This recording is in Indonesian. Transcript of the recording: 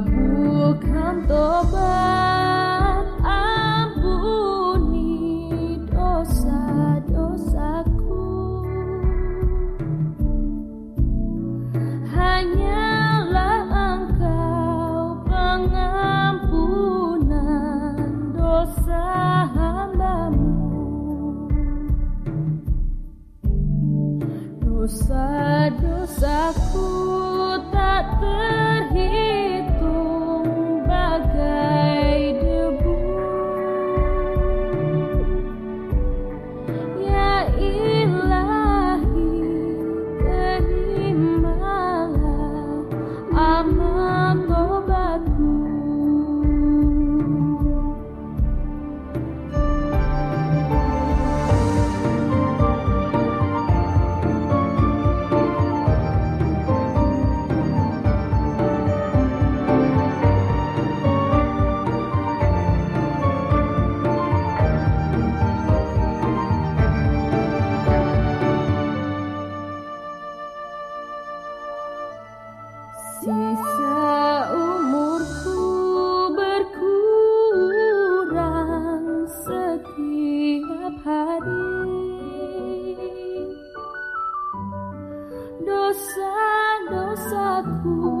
bukan tobat Dosa-dosaku